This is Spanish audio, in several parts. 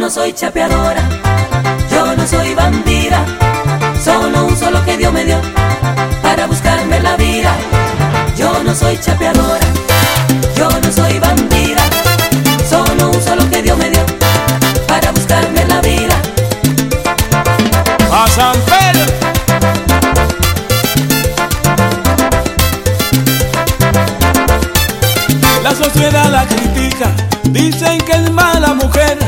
no soy chapeadora, yo no soy bandida, solo un solo que Dios me dio para buscarme la vida. Yo no soy chapeadora, yo no soy bandida, solo un solo que Dios me dio para buscarme la vida. A San. La sociedad la critica, dicen que es mala mujer,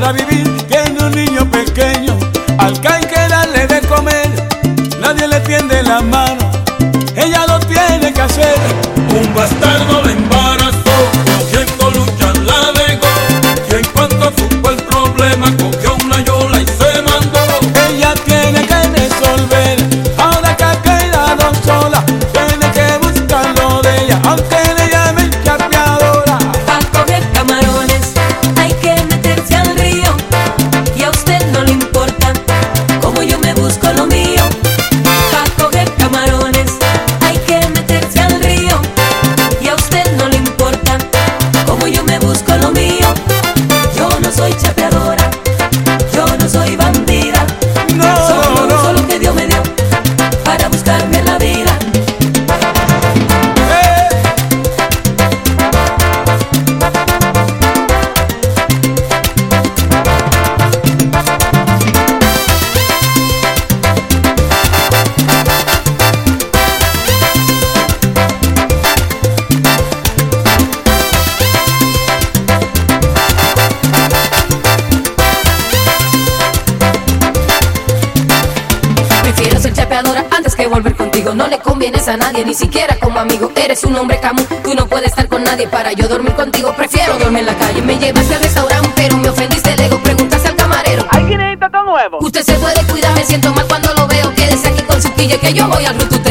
para vivir. Tiene un niño pequeño, al que que darle de comer, nadie le tiende la mano, volver contigo. No le convienes a nadie, ni siquiera como amigo. Eres un hombre común, tú no puedes estar con nadie para yo dormir contigo. Prefiero dormir en la calle. Me llevaste al restaurante, pero me ofendiste el ego. Preguntaste al camarero. ¿Alguien necesita todo nuevo? Usted se puede cuidar, me siento mal cuando lo veo. Quédese aquí con su quille que yo voy al rututeo.